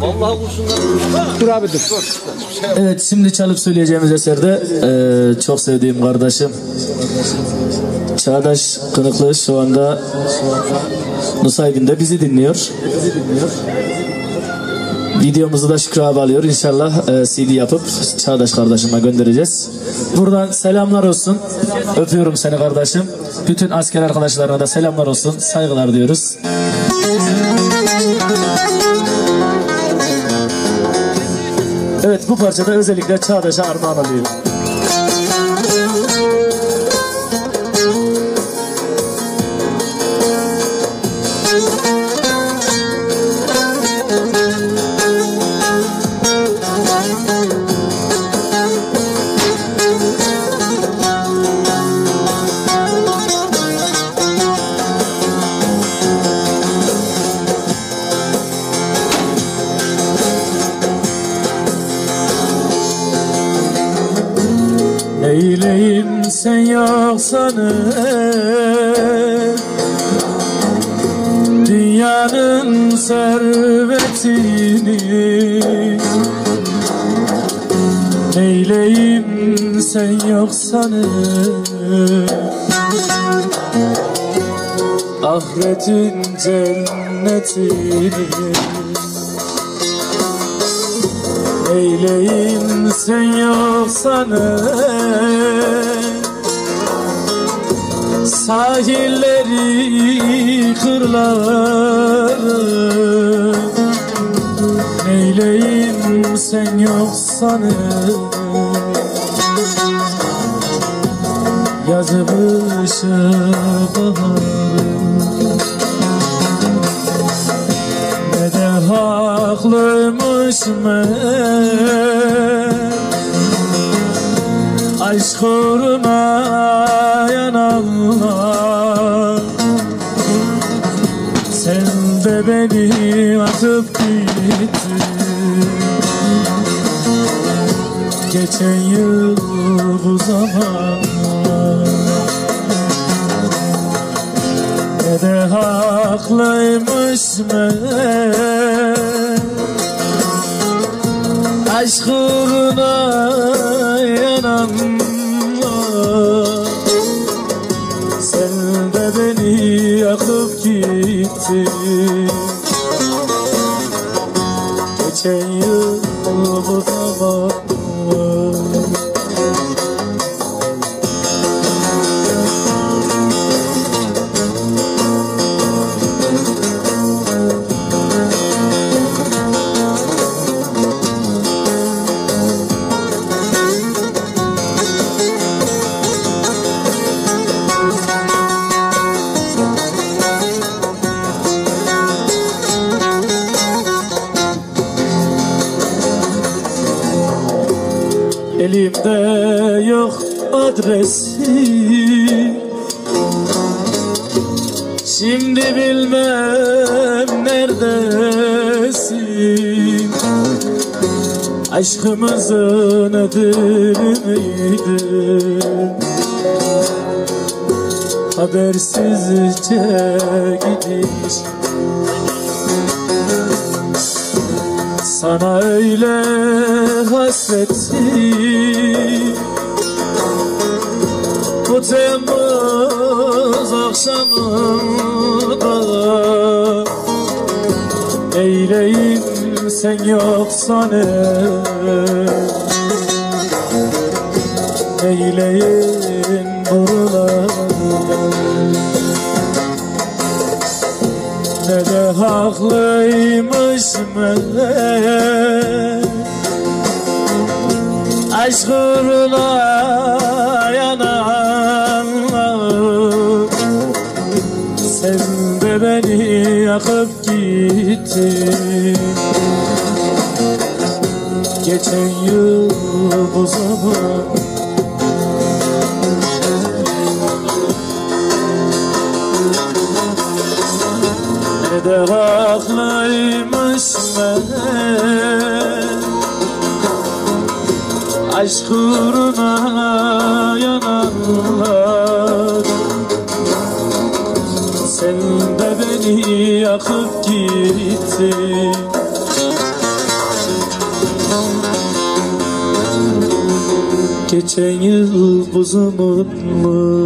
Vallahi kurşunlar. Dur abi dur. Evet şimdi çalıp söyleyeceğimiz eserde eee, çok sevdiğim kardeşim Çağdaş Kınıklı şu anda Nusaybin'de bizi dinliyor. Videomuzu da Şükrü abi alıyor. İnşallah eee, CD yapıp Çağdaş kardeşime göndereceğiz. Buradan selamlar olsun. Öpüyorum seni kardeşim. Bütün asker arkadaşlarına da selamlar olsun. Saygılar diyoruz. Evet bu parçada özellikle Çağdaş'a armağan alıyorum. Neyleyim sen yoksan eğer, Dünyanın servetini Neyleyim sen yoksan eğer, Ahiretin cennetini Eyleyim sen yoksan eğer, Sahilleri kırları. Neyleyim sen yoksan eğer, Yazı kışı baharı. Ne de haklıymış meğer Aşk uğruna yananlar Sen de beni atıp gittin. Geçen yıl bu zamanlar. Ne de haklıymış meğer Aşk uğruna yananlar Sen de beni yakıp gittin. Geçen Elimde yok adresi. Şimdi bilmem neredesin? Aşkımızın ödülü müydü? Habersizce gidiş Sana öyle hasretim Bu Temmuz akşamında Eyleyim sen yoksan eğer Eyleyim ne de haklıymış meğer Aşk uğruna yananlar Sen de beni yakıp gittin. Geçen yıl bu zaman de haklıymış meğer Aşk uğruna yananlar Sen de beni yakıp gitti Geçen yıl buzumun mu